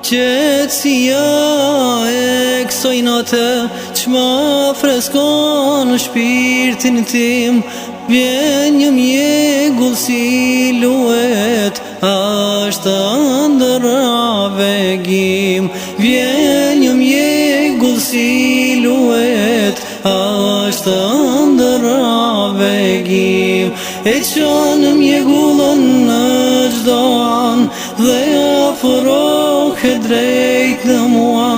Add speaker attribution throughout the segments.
Speaker 1: Qetësia e kësojnë atë Që ma freskon në shpirtin tim Vjen një mje si luet Ashtë të ndër Vjen një mje si luet Ashtë të ndër E që në mje në gjdoan Dhe aforon ke drejt në mua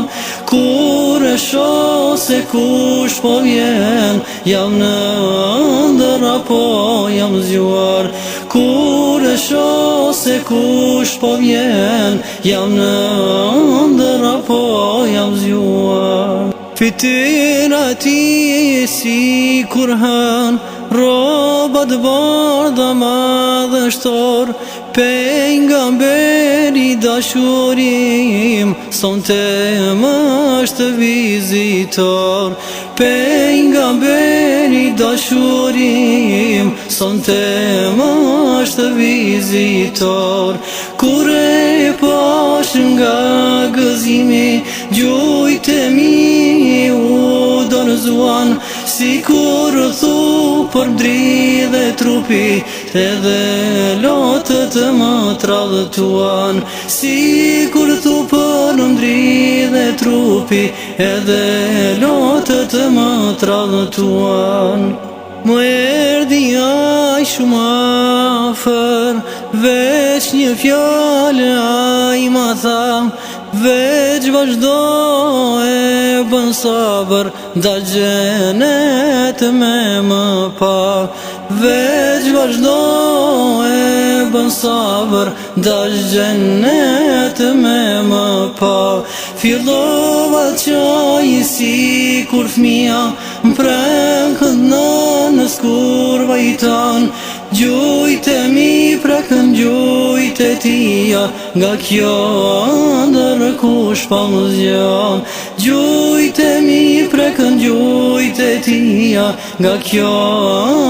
Speaker 1: Kur e sho kush po vjen Jam në ndër apo jam zjuar Kur e sho kush po vjen Jam në ndër apo jam zjuar Fitin ati si kur han Robat bardha man dashtor Pe nga beri dashurim Son të më është vizitor Pe nga beri dashurim Son të më është vizitor Kure pash nga gëzimi Gjojtë e mirë zuan Si kur thu për mdri dhe trupi Edhe lotët të më tradhëtuan Si kur thu për mdri dhe trupi Edhe lotët të më tradhëtuan Më erdi a i shumë afer Vesh një fjallë a i ma thamë veç vazhdo e bën sabër Da gjenet me më pa Veç vazhdo e bën sabër Da gjenet me më pa Filova qaj si kur fmija Më prekët në në skur vajtan Gjujtë e mi prekët tia Nga kjo andër kush pa po më zjan Gjujte mi prekën gjujte tia Nga kjo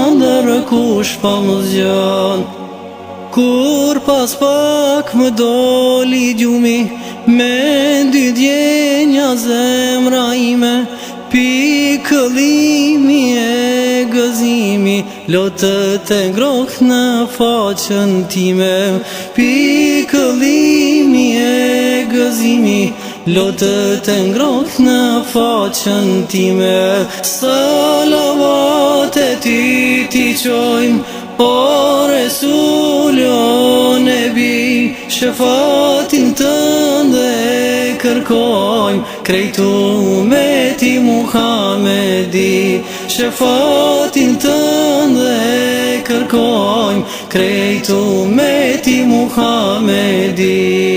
Speaker 1: andër kush pa po më zjan Kur pas pak më doli gjumi Me dy djenja zemra ime Pikëllimi e lotë të ngrohtë në faqën time pikëllimi e gëzimi lotë të ngrohtë në faqën time salavat e ti ti qojmë o resulion e bi shëfatin të ndë e kërkojmë krejtu me ti Muhamedi shëfatin të ndë krejtu me ti Muhammedin